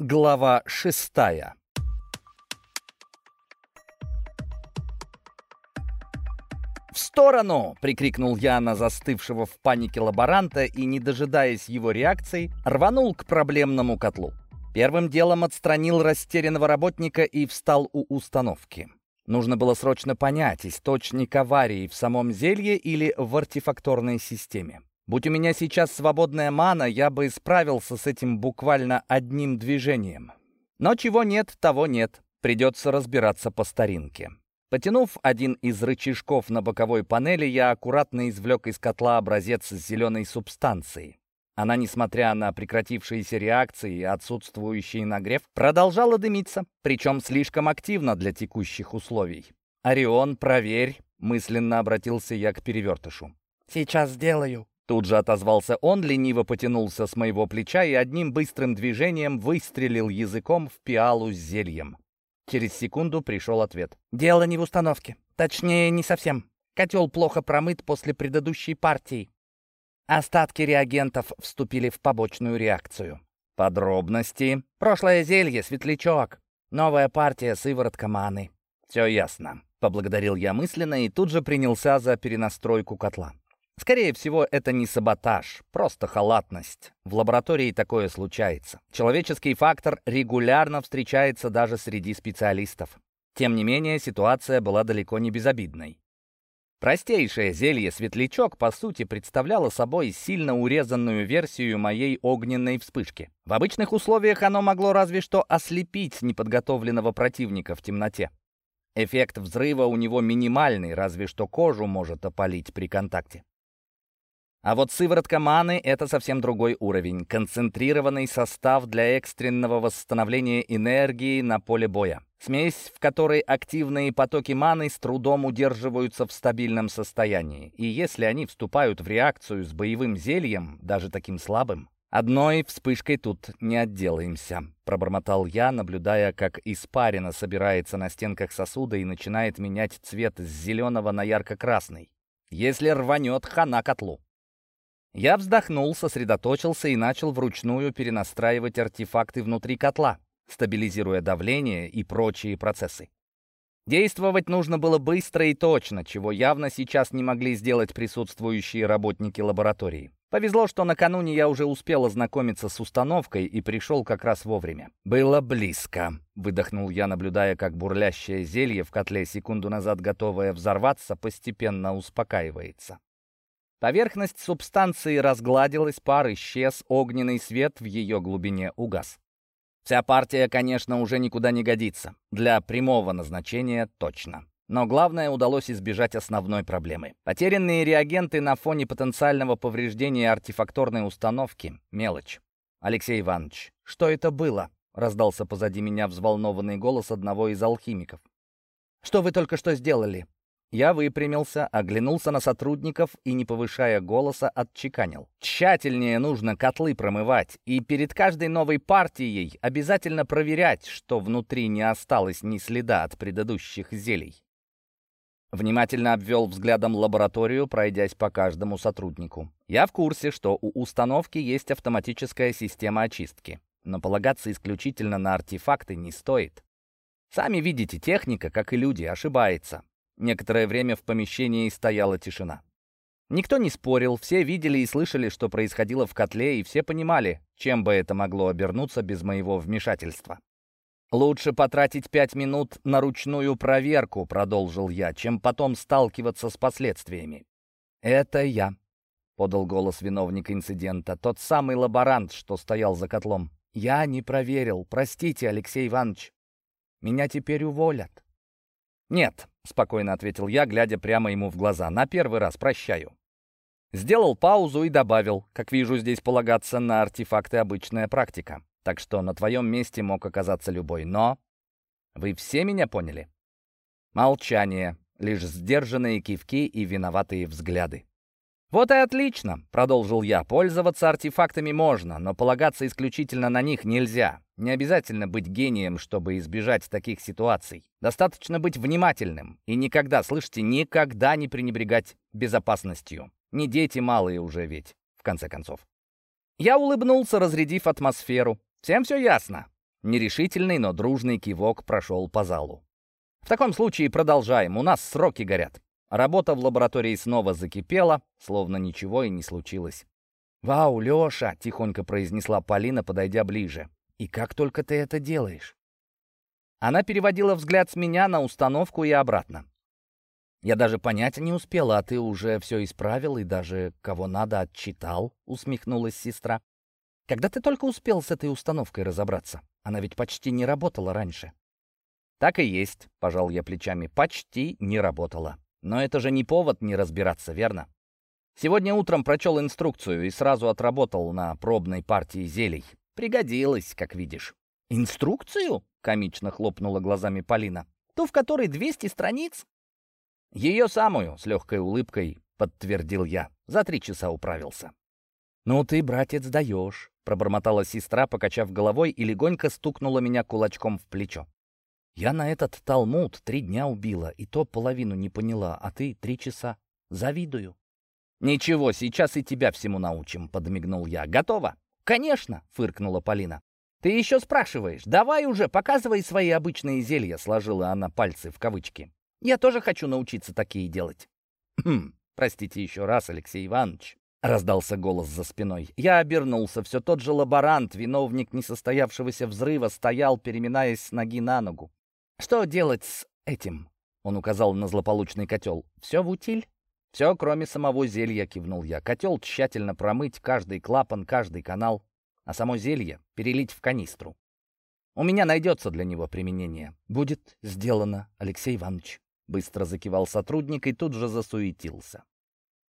Глава шестая «В сторону!» — прикрикнул я на застывшего в панике лаборанта и, не дожидаясь его реакции, рванул к проблемному котлу. Первым делом отстранил растерянного работника и встал у установки. Нужно было срочно понять, источник аварии в самом зелье или в артефакторной системе. Будь у меня сейчас свободная мана, я бы справился с этим буквально одним движением. Но чего нет, того нет. Придется разбираться по старинке. Потянув один из рычажков на боковой панели, я аккуратно извлек из котла образец зеленой субстанции. Она, несмотря на прекратившиеся реакции и отсутствующий нагрев, продолжала дымиться, причем слишком активно для текущих условий. «Орион, проверь», — мысленно обратился я к перевертышу. «Сейчас сделаю», Тут же отозвался он, лениво потянулся с моего плеча и одним быстрым движением выстрелил языком в пиалу с зельем. Через секунду пришел ответ. «Дело не в установке. Точнее, не совсем. Котел плохо промыт после предыдущей партии. Остатки реагентов вступили в побочную реакцию. Подробности. Прошлое зелье, светлячок. Новая партия сыворотка маны. Все ясно. Поблагодарил я мысленно и тут же принялся за перенастройку котла. Скорее всего, это не саботаж, просто халатность. В лаборатории такое случается. Человеческий фактор регулярно встречается даже среди специалистов. Тем не менее, ситуация была далеко не безобидной. Простейшее зелье «Светлячок» по сути представляло собой сильно урезанную версию моей огненной вспышки. В обычных условиях оно могло разве что ослепить неподготовленного противника в темноте. Эффект взрыва у него минимальный, разве что кожу может опалить при контакте. А вот сыворотка маны — это совсем другой уровень. Концентрированный состав для экстренного восстановления энергии на поле боя. Смесь, в которой активные потоки маны с трудом удерживаются в стабильном состоянии. И если они вступают в реакцию с боевым зельем, даже таким слабым, «Одной вспышкой тут не отделаемся», — пробормотал я, наблюдая, как испарина собирается на стенках сосуда и начинает менять цвет с зеленого на ярко-красный. «Если рванет, хана котлу». Я вздохнул, сосредоточился и начал вручную перенастраивать артефакты внутри котла, стабилизируя давление и прочие процессы. Действовать нужно было быстро и точно, чего явно сейчас не могли сделать присутствующие работники лаборатории. Повезло, что накануне я уже успел ознакомиться с установкой и пришел как раз вовремя. «Было близко», — выдохнул я, наблюдая, как бурлящее зелье в котле, секунду назад готовое взорваться, постепенно успокаивается. Поверхность субстанции разгладилась, пар исчез, огненный свет в ее глубине угас. Вся партия, конечно, уже никуда не годится. Для прямого назначения точно. Но главное, удалось избежать основной проблемы. Потерянные реагенты на фоне потенциального повреждения артефакторной установки — мелочь. «Алексей Иванович, что это было?» — раздался позади меня взволнованный голос одного из алхимиков. «Что вы только что сделали?» Я выпрямился, оглянулся на сотрудников и, не повышая голоса, отчеканил. Тщательнее нужно котлы промывать, и перед каждой новой партией обязательно проверять, что внутри не осталось ни следа от предыдущих зелий. Внимательно обвел взглядом лабораторию, пройдясь по каждому сотруднику. Я в курсе, что у установки есть автоматическая система очистки, но полагаться исключительно на артефакты не стоит. Сами видите, техника, как и люди, ошибается. Некоторое время в помещении стояла тишина. Никто не спорил, все видели и слышали, что происходило в котле, и все понимали, чем бы это могло обернуться без моего вмешательства. «Лучше потратить пять минут на ручную проверку», — продолжил я, «чем потом сталкиваться с последствиями». «Это я», — подал голос виновник инцидента, тот самый лаборант, что стоял за котлом. «Я не проверил. Простите, Алексей Иванович. Меня теперь уволят». «Нет», — спокойно ответил я, глядя прямо ему в глаза, — «на первый раз прощаю». Сделал паузу и добавил, как вижу, здесь полагаться на артефакты обычная практика. Так что на твоем месте мог оказаться любой. Но вы все меня поняли? Молчание, лишь сдержанные кивки и виноватые взгляды. «Вот и отлично», — продолжил я. «Пользоваться артефактами можно, но полагаться исключительно на них нельзя. Не обязательно быть гением, чтобы избежать таких ситуаций. Достаточно быть внимательным. И никогда, слышите, никогда не пренебрегать безопасностью. Не дети малые уже ведь, в конце концов». Я улыбнулся, разрядив атмосферу. «Всем все ясно?» Нерешительный, но дружный кивок прошел по залу. «В таком случае продолжаем, у нас сроки горят». Работа в лаборатории снова закипела, словно ничего и не случилось. «Вау, Леша!» — тихонько произнесла Полина, подойдя ближе. «И как только ты это делаешь?» Она переводила взгляд с меня на установку и обратно. «Я даже понять не успела, а ты уже все исправил и даже кого надо отчитал», — усмехнулась сестра. «Когда ты только успел с этой установкой разобраться? Она ведь почти не работала раньше». «Так и есть», — пожал я плечами, — «почти не работала. Но это же не повод не разбираться, верно? Сегодня утром прочел инструкцию и сразу отработал на пробной партии зелий. Пригодилось, как видишь». «Инструкцию?» — комично хлопнула глазами Полина. «Ту, в которой 200 страниц?» «Ее самую», — с легкой улыбкой подтвердил я. За три часа управился. «Ну ты, братец, даешь», — пробормотала сестра, покачав головой и легонько стукнула меня кулачком в плечо. «Я на этот талмуд три дня убила, и то половину не поняла, а ты три часа. Завидую». «Ничего, сейчас и тебя всему научим», — подмигнул я. «Готово?» «Конечно», — фыркнула Полина. «Ты еще спрашиваешь? Давай уже, показывай свои обычные зелья», — сложила она пальцы в кавычки. Я тоже хочу научиться такие делать». «Хм, простите еще раз, Алексей Иванович», — раздался голос за спиной. Я обернулся. Все тот же лаборант, виновник несостоявшегося взрыва, стоял, переминаясь с ноги на ногу. «Что делать с этим?» — он указал на злополучный котел. «Все в утиль?» «Все, кроме самого зелья», — кивнул я. «Котел тщательно промыть, каждый клапан, каждый канал, а само зелье перелить в канистру. У меня найдется для него применение». «Будет сделано, Алексей Иванович». Быстро закивал сотрудник и тут же засуетился.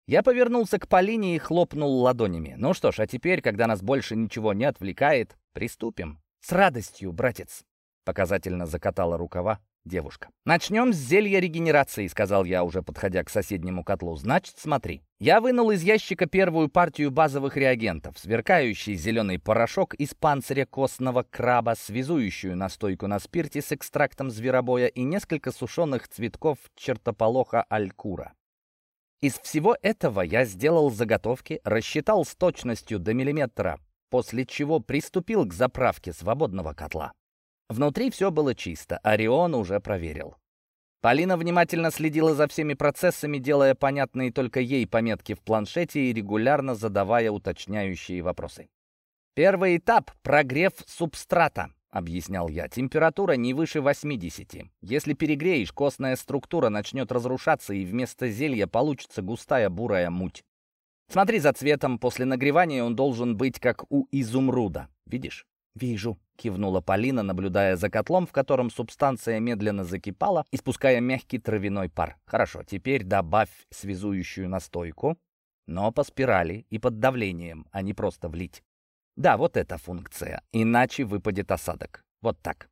Я повернулся к Полине и хлопнул ладонями. Ну что ж, а теперь, когда нас больше ничего не отвлекает, приступим. С радостью, братец. Показательно закатала рукава девушка. «Начнем с зелья регенерации», — сказал я, уже подходя к соседнему котлу. «Значит, смотри. Я вынул из ящика первую партию базовых реагентов, сверкающий зеленый порошок из панциря костного краба, связующую настойку на спирте с экстрактом зверобоя и несколько сушеных цветков чертополоха алькура. Из всего этого я сделал заготовки, рассчитал с точностью до миллиметра, после чего приступил к заправке свободного котла. Внутри все было чисто, Орион уже проверил. Полина внимательно следила за всеми процессами, делая понятные только ей пометки в планшете и регулярно задавая уточняющие вопросы. «Первый этап — прогрев субстрата», — объяснял я. «Температура не выше 80. Если перегреешь, костная структура начнет разрушаться, и вместо зелья получится густая бурая муть. Смотри за цветом, после нагревания он должен быть как у изумруда. Видишь?» «Вижу», — кивнула Полина, наблюдая за котлом, в котором субстанция медленно закипала, испуская мягкий травяной пар. «Хорошо, теперь добавь связующую настойку, но по спирали и под давлением, а не просто влить. Да, вот эта функция, иначе выпадет осадок. Вот так».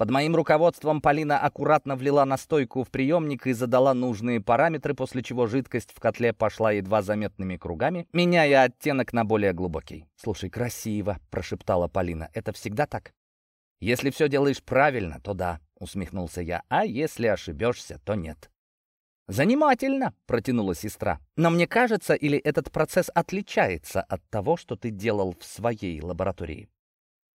Под моим руководством Полина аккуратно влила настойку в приемник и задала нужные параметры, после чего жидкость в котле пошла едва заметными кругами, меняя оттенок на более глубокий. «Слушай, красиво», — прошептала Полина. «Это всегда так?» «Если все делаешь правильно, то да», — усмехнулся я. «А если ошибешься, то нет». «Занимательно», — протянула сестра. «Но мне кажется, или этот процесс отличается от того, что ты делал в своей лаборатории?»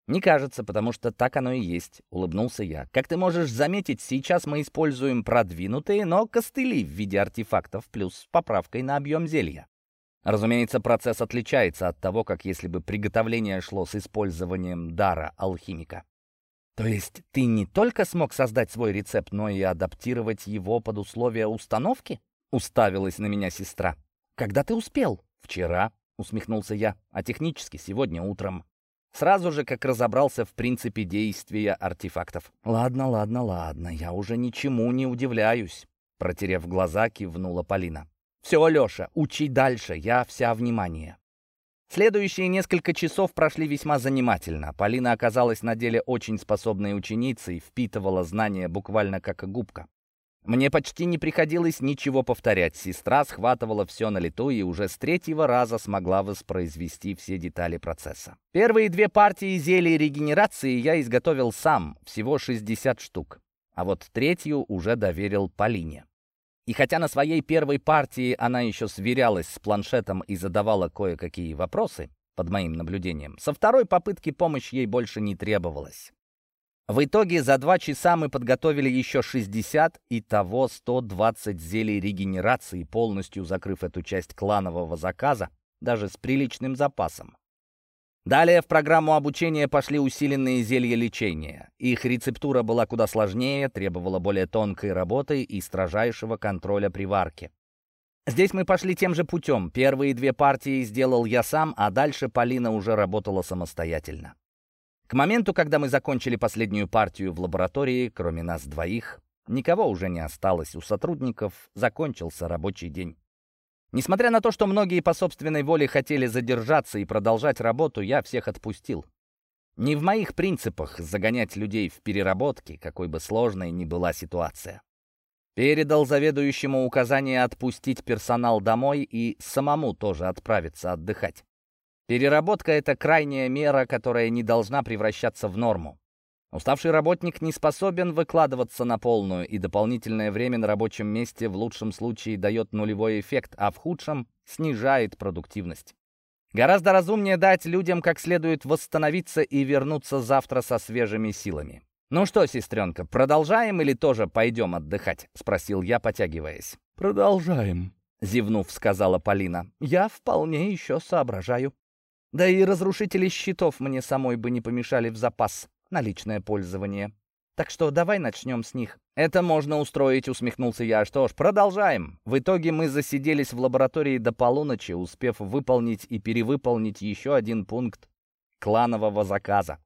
«Не кажется, потому что так оно и есть», — улыбнулся я. «Как ты можешь заметить, сейчас мы используем продвинутые, но костыли в виде артефактов плюс с поправкой на объем зелья. Разумеется, процесс отличается от того, как если бы приготовление шло с использованием дара алхимика. То есть ты не только смог создать свой рецепт, но и адаптировать его под условия установки? Уставилась на меня сестра. Когда ты успел? Вчера, усмехнулся я, а технически сегодня утром. Сразу же, как разобрался в принципе действия артефактов. «Ладно, ладно, ладно, я уже ничему не удивляюсь», — протерев глаза, кивнула Полина. «Все, Леша, учи дальше, я вся внимание». Следующие несколько часов прошли весьма занимательно. Полина оказалась на деле очень способной ученицей, впитывала знания буквально как губка. Мне почти не приходилось ничего повторять. Сестра схватывала все на лету и уже с третьего раза смогла воспроизвести все детали процесса. Первые две партии зелий регенерации я изготовил сам, всего 60 штук. А вот третью уже доверил Полине. И хотя на своей первой партии она еще сверялась с планшетом и задавала кое-какие вопросы, под моим наблюдением, со второй попытки помощь ей больше не требовалась. В итоге за два часа мы подготовили еще 60, и того 120 зелий регенерации, полностью закрыв эту часть кланового заказа, даже с приличным запасом. Далее в программу обучения пошли усиленные зелья лечения. Их рецептура была куда сложнее, требовала более тонкой работы и строжайшего контроля при варке. Здесь мы пошли тем же путем. Первые две партии сделал я сам, а дальше Полина уже работала самостоятельно. К моменту, когда мы закончили последнюю партию в лаборатории, кроме нас двоих, никого уже не осталось. У сотрудников закончился рабочий день. Несмотря на то, что многие по собственной воле хотели задержаться и продолжать работу, я всех отпустил. Не в моих принципах загонять людей в переработки, какой бы сложной ни была ситуация. Передал заведующему указание отпустить персонал домой и самому тоже отправиться отдыхать. Переработка — это крайняя мера, которая не должна превращаться в норму. Уставший работник не способен выкладываться на полную, и дополнительное время на рабочем месте в лучшем случае дает нулевой эффект, а в худшем снижает продуктивность. Гораздо разумнее дать людям как следует восстановиться и вернуться завтра со свежими силами. «Ну что, сестренка, продолжаем или тоже пойдем отдыхать?» — спросил я, потягиваясь. «Продолжаем», — зевнув, сказала Полина. «Я вполне еще соображаю». Да и разрушители щитов мне самой бы не помешали в запас на личное пользование. Так что давай начнем с них. Это можно устроить, усмехнулся я. Что ж, продолжаем. В итоге мы засиделись в лаборатории до полуночи, успев выполнить и перевыполнить еще один пункт кланового заказа.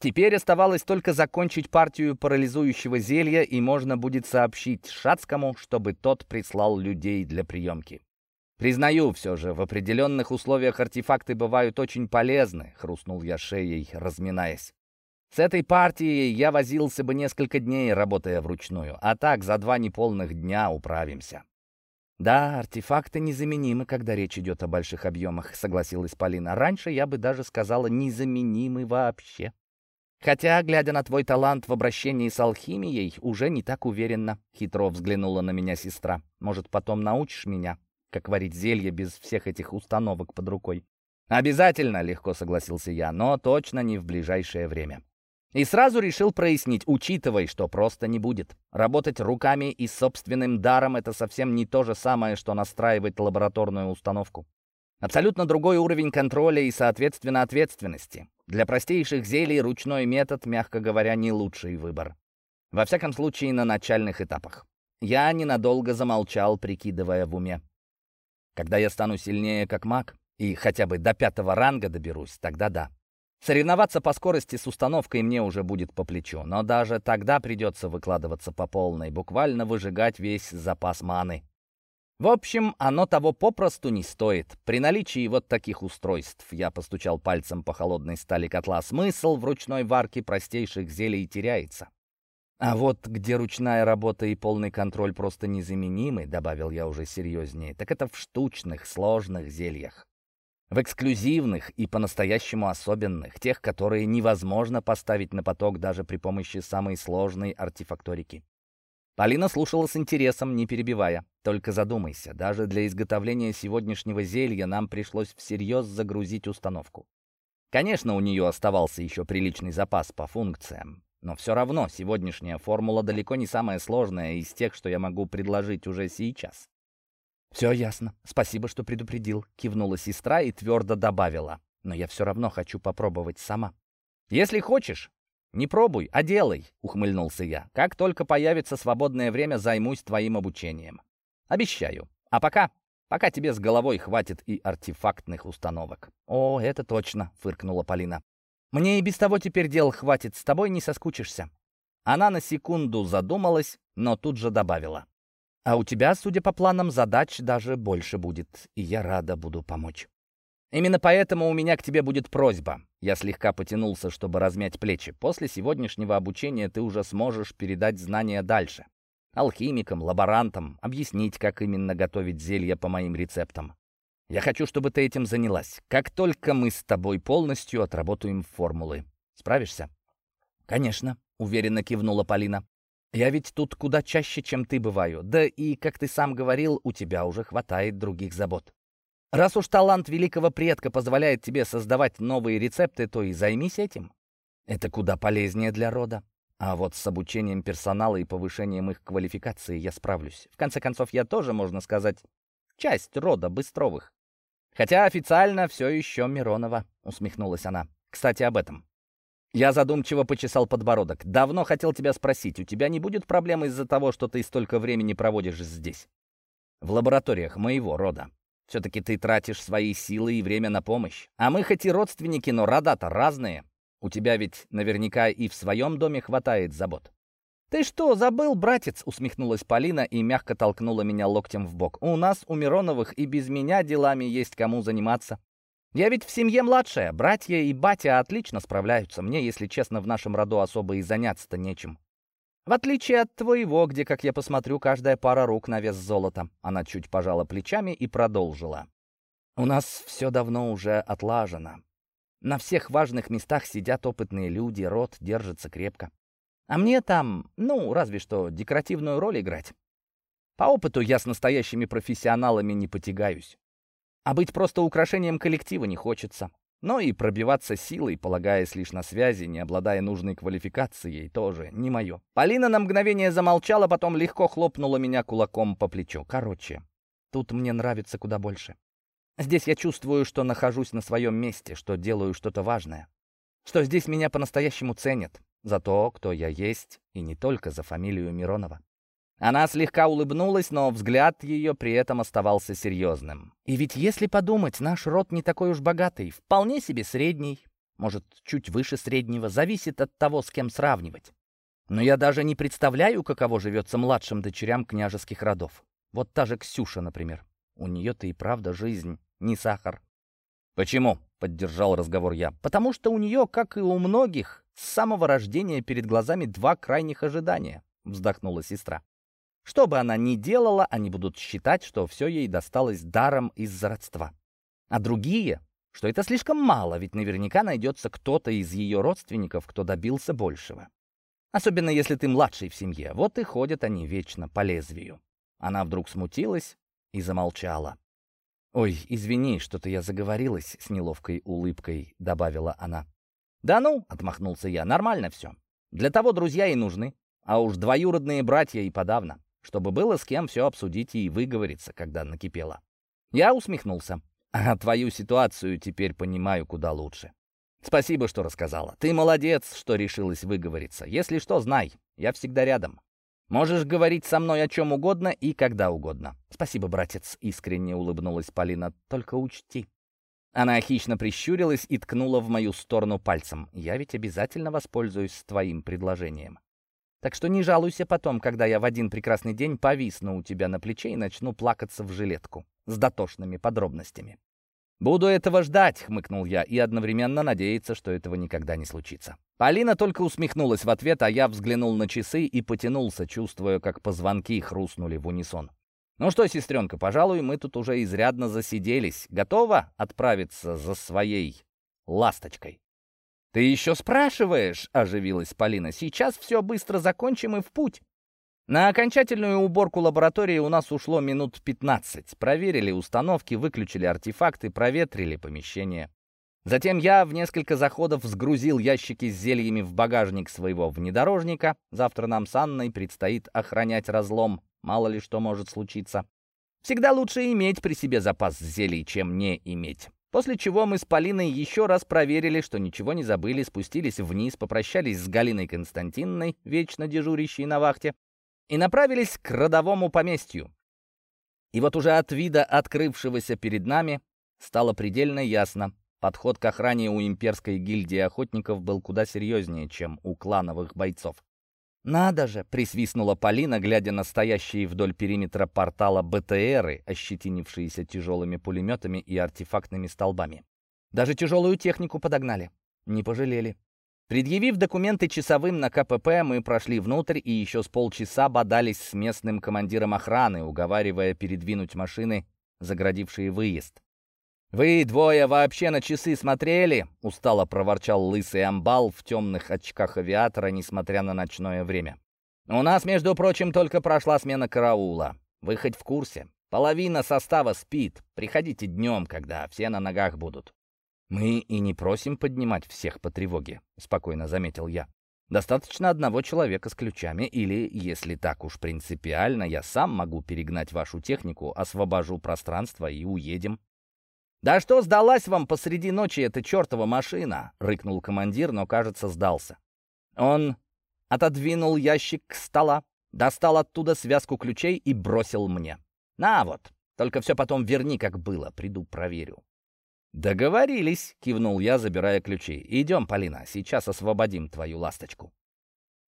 Теперь оставалось только закончить партию парализующего зелья, и можно будет сообщить Шацкому, чтобы тот прислал людей для приемки. «Признаю все же, в определенных условиях артефакты бывают очень полезны», — хрустнул я шеей, разминаясь. «С этой партией я возился бы несколько дней, работая вручную, а так за два неполных дня управимся». «Да, артефакты незаменимы, когда речь идет о больших объемах», — согласилась Полина. «Раньше я бы даже сказала, незаменимы вообще. Хотя, глядя на твой талант в обращении с алхимией, уже не так уверенно», — хитро взглянула на меня сестра. «Может, потом научишь меня?» Как варить зелье без всех этих установок под рукой. «Обязательно», — легко согласился я, но точно не в ближайшее время. И сразу решил прояснить, учитывая, что просто не будет. Работать руками и собственным даром — это совсем не то же самое, что настраивать лабораторную установку. Абсолютно другой уровень контроля и, соответственно, ответственности. Для простейших зелий ручной метод, мягко говоря, не лучший выбор. Во всяком случае, на начальных этапах. Я ненадолго замолчал, прикидывая в уме. Когда я стану сильнее как маг и хотя бы до пятого ранга доберусь, тогда да. Соревноваться по скорости с установкой мне уже будет по плечу, но даже тогда придется выкладываться по полной, буквально выжигать весь запас маны. В общем, оно того попросту не стоит. При наличии вот таких устройств, я постучал пальцем по холодной стали котла, смысл в ручной варке простейших зелий теряется. А вот где ручная работа и полный контроль просто незаменимы, добавил я уже серьезнее, так это в штучных, сложных зельях. В эксклюзивных и по-настоящему особенных, тех, которые невозможно поставить на поток даже при помощи самой сложной артефакторики. Полина слушала с интересом, не перебивая. Только задумайся, даже для изготовления сегодняшнего зелья нам пришлось всерьез загрузить установку. Конечно, у нее оставался еще приличный запас по функциям, но все равно сегодняшняя формула далеко не самая сложная из тех, что я могу предложить уже сейчас. «Все ясно. Спасибо, что предупредил», — кивнула сестра и твердо добавила. «Но я все равно хочу попробовать сама». «Если хочешь, не пробуй, а делай», — ухмыльнулся я. «Как только появится свободное время, займусь твоим обучением. Обещаю. А пока, пока тебе с головой хватит и артефактных установок». «О, это точно», — фыркнула Полина. Мне и без того теперь дел хватит, с тобой не соскучишься». Она на секунду задумалась, но тут же добавила. «А у тебя, судя по планам, задач даже больше будет, и я рада буду помочь». «Именно поэтому у меня к тебе будет просьба». Я слегка потянулся, чтобы размять плечи. «После сегодняшнего обучения ты уже сможешь передать знания дальше. Алхимикам, лаборантам, объяснить, как именно готовить зелья по моим рецептам. Я хочу, чтобы ты этим занялась. Как только мы с тобой полностью отработаем формулы. Справишься?» «Конечно», — уверенно кивнула Полина. «Я ведь тут куда чаще, чем ты бываю. Да и, как ты сам говорил, у тебя уже хватает других забот. Раз уж талант великого предка позволяет тебе создавать новые рецепты, то и займись этим. Это куда полезнее для рода. А вот с обучением персонала и повышением их квалификации я справлюсь. В конце концов, я тоже, можно сказать, часть рода Быстровых. Хотя официально все еще Миронова, усмехнулась она. Кстати, об этом. Я задумчиво почесал подбородок. «Давно хотел тебя спросить, у тебя не будет проблем из-за того, что ты столько времени проводишь здесь? В лабораториях моего рода. Все-таки ты тратишь свои силы и время на помощь. А мы хоть и родственники, но рода-то разные. У тебя ведь наверняка и в своем доме хватает забот». «Ты что, забыл, братец?» — усмехнулась Полина и мягко толкнула меня локтем в бок. «У нас, у Мироновых, и без меня делами есть кому заниматься. Я ведь в семье младшая, братья и батя отлично справляются. Мне, если честно, в нашем роду особо и заняться-то нечем. В отличие от твоего, где, как я посмотрю, каждая пара рук на вес золота. Она чуть пожала плечами и продолжила. У нас все давно уже отлажено. На всех важных местах сидят опытные люди, род держится крепко. А мне там, ну, разве что декоративную роль играть. По опыту я с настоящими профессионалами не потягаюсь. А быть просто украшением коллектива не хочется. Но и пробиваться силой, полагаясь лишь на связи, не обладая нужной квалификацией, тоже не мое. Полина на мгновение замолчала, потом легко хлопнула меня кулаком по плечу. Короче, тут мне нравится куда больше. Здесь я чувствую, что нахожусь на своем месте, что делаю что-то важное. Что здесь меня по-настоящему ценят за то, кто я есть, и не только за фамилию Миронова. Она слегка улыбнулась, но взгляд ее при этом оставался серьезным. «И ведь если подумать, наш род не такой уж богатый, вполне себе средний, может, чуть выше среднего, зависит от того, с кем сравнивать. Но я даже не представляю, каково живется младшим дочерям княжеских родов. Вот та же Ксюша, например. У нее-то и правда жизнь, не сахар». «Почему?» — поддержал разговор я. «Потому что у нее, как и у многих, с самого рождения перед глазами два крайних ожидания», — вздохнула сестра. Что бы она ни делала, они будут считать, что все ей досталось даром из-за родства. А другие, что это слишком мало, ведь наверняка найдется кто-то из ее родственников, кто добился большего. Особенно если ты младший в семье. Вот и ходят они вечно по лезвию. Она вдруг смутилась и замолчала. «Ой, извини, что-то я заговорилась с неловкой улыбкой», — добавила она. «Да ну», — отмахнулся я, — «нормально все. Для того друзья и нужны. А уж двоюродные братья и подавно чтобы было с кем все обсудить и выговориться, когда накипело. Я усмехнулся. А твою ситуацию теперь понимаю куда лучше. Спасибо, что рассказала. Ты молодец, что решилась выговориться. Если что, знай, я всегда рядом. Можешь говорить со мной о чем угодно и когда угодно. Спасибо, братец, искренне улыбнулась Полина. Только учти. Она хищно прищурилась и ткнула в мою сторону пальцем. Я ведь обязательно воспользуюсь твоим предложением. Так что не жалуйся потом, когда я в один прекрасный день повисну у тебя на плече и начну плакаться в жилетку с дотошными подробностями. «Буду этого ждать», — хмыкнул я, и одновременно надеяться, что этого никогда не случится. Полина только усмехнулась в ответ, а я взглянул на часы и потянулся, чувствуя, как позвонки хрустнули в унисон. «Ну что, сестренка, пожалуй, мы тут уже изрядно засиделись. Готова отправиться за своей ласточкой?» «Ты еще спрашиваешь?» — оживилась Полина. «Сейчас все быстро закончим и в путь». На окончательную уборку лаборатории у нас ушло минут 15. Проверили установки, выключили артефакты, проветрили помещение. Затем я в несколько заходов сгрузил ящики с зельями в багажник своего внедорожника. Завтра нам с Анной предстоит охранять разлом. Мало ли что может случиться. Всегда лучше иметь при себе запас зелий, чем не иметь. После чего мы с Полиной еще раз проверили, что ничего не забыли, спустились вниз, попрощались с Галиной Константиновной, вечно дежурящей на вахте, и направились к родовому поместью. И вот уже от вида открывшегося перед нами стало предельно ясно. Подход к охране у имперской гильдии охотников был куда серьезнее, чем у клановых бойцов. «Надо же!» — присвистнула Полина, глядя на стоящие вдоль периметра портала БТРы, ощетинившиеся тяжелыми пулеметами и артефактными столбами. «Даже тяжелую технику подогнали. Не пожалели». Предъявив документы часовым на КПП, мы прошли внутрь и еще с полчаса бодались с местным командиром охраны, уговаривая передвинуть машины, заградившие выезд. «Вы двое вообще на часы смотрели?» — устало проворчал лысый амбал в темных очках авиатора, несмотря на ночное время. «У нас, между прочим, только прошла смена караула. Вы хоть в курсе? Половина состава спит. Приходите днем, когда все на ногах будут». «Мы и не просим поднимать всех по тревоге», — спокойно заметил я. «Достаточно одного человека с ключами, или, если так уж принципиально, я сам могу перегнать вашу технику, освобожу пространство и уедем». «Да что сдалась вам посреди ночи эта чертова машина?» — рыкнул командир, но, кажется, сдался. Он отодвинул ящик стола, достал оттуда связку ключей и бросил мне. «На вот, только все потом верни, как было, приду проверю». «Договорились», — кивнул я, забирая ключи. «Идем, Полина, сейчас освободим твою ласточку».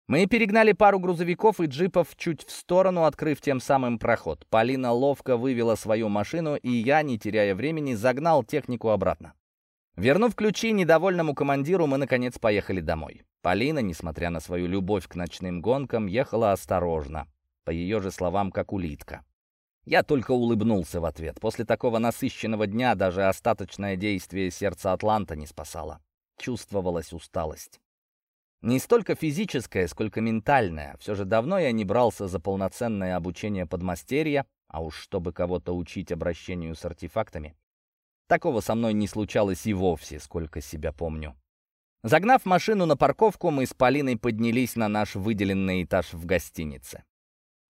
Мы перегнали пару грузовиков и джипов чуть в сторону, открыв тем самым проход. Полина ловко вывела свою машину, и я, не теряя времени, загнал технику обратно. Вернув ключи недовольному командиру, мы, наконец, поехали домой. Полина, несмотря на свою любовь к ночным гонкам, ехала осторожно, по ее же словам, как улитка. Я только улыбнулся в ответ. После такого насыщенного дня даже остаточное действие сердца Атланта не спасало. Чувствовалась усталость. Не столько физическая, сколько ментальная. Все же давно я не брался за полноценное обучение подмастерья, а уж чтобы кого-то учить обращению с артефактами. Такого со мной не случалось и вовсе, сколько себя помню. Загнав машину на парковку, мы с Полиной поднялись на наш выделенный этаж в гостинице.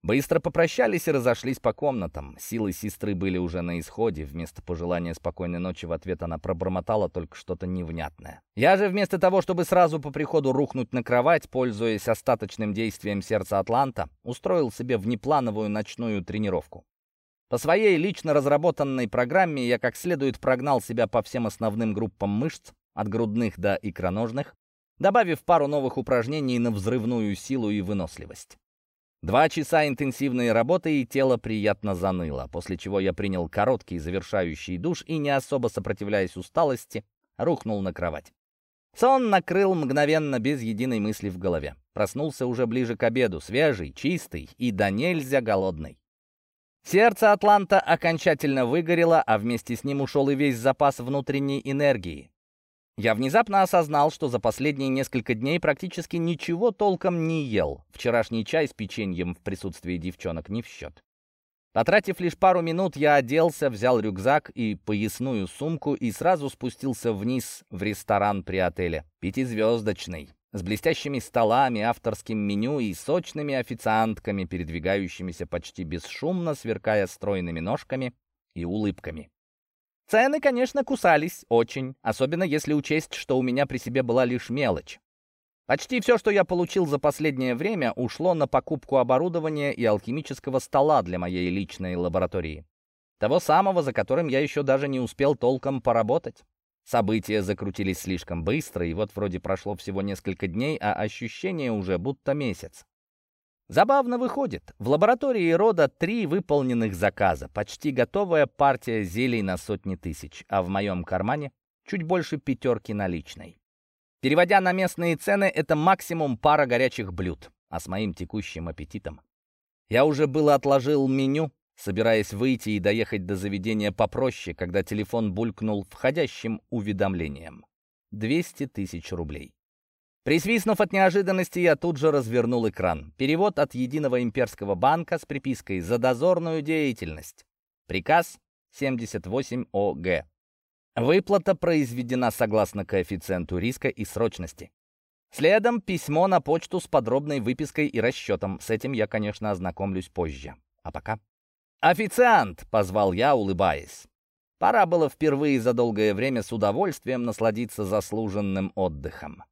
Быстро попрощались и разошлись по комнатам. Силы сестры были уже на исходе. Вместо пожелания спокойной ночи в ответ она пробормотала только что-то невнятное. Я же вместо того, чтобы сразу по приходу рухнуть на кровать, пользуясь остаточным действием сердца Атланта, устроил себе внеплановую ночную тренировку. По своей лично разработанной программе я как следует прогнал себя по всем основным группам мышц, от грудных до икроножных, добавив пару новых упражнений на взрывную силу и выносливость. Два часа интенсивной работы, и тело приятно заныло, после чего я принял короткий завершающий душ и, не особо сопротивляясь усталости, рухнул на кровать. Сон накрыл мгновенно, без единой мысли в голове. Проснулся уже ближе к обеду, свежий, чистый и до нельзя голодный. Сердце Атланта окончательно выгорело, а вместе с ним ушел и весь запас внутренней энергии. Я внезапно осознал, что за последние несколько дней практически ничего толком не ел. Вчерашний чай с печеньем в присутствии девчонок не в счет. Потратив лишь пару минут, я оделся, взял рюкзак и поясную сумку и сразу спустился вниз в ресторан при отеле. Пятизвездочный, с блестящими столами, авторским меню и сочными официантками, передвигающимися почти бесшумно, сверкая стройными ножками и улыбками. Цены, конечно, кусались очень, особенно если учесть, что у меня при себе была лишь мелочь. Почти все, что я получил за последнее время, ушло на покупку оборудования и алхимического стола для моей личной лаборатории. Того самого, за которым я еще даже не успел толком поработать. События закрутились слишком быстро, и вот вроде прошло всего несколько дней, а ощущение уже будто месяц. Забавно выходит. В лаборатории рода три выполненных заказа, почти готовая партия зелий на сотни тысяч, а в моем кармане чуть больше пятерки наличной. Переводя на местные цены, это максимум пара горячих блюд, а с моим текущим аппетитом. Я уже было отложил меню, собираясь выйти и доехать до заведения попроще, когда телефон булькнул входящим уведомлением. 200 тысяч рублей. Присвистнув от неожиданности, я тут же развернул экран. Перевод от Единого имперского банка с припиской «За дозорную деятельность». Приказ 78 ОГ. Выплата произведена согласно коэффициенту риска и срочности. Следом письмо на почту с подробной выпиской и расчетом. С этим я, конечно, ознакомлюсь позже. А пока... «Официант!» — позвал я, улыбаясь. Пора было впервые за долгое время с удовольствием насладиться заслуженным отдыхом.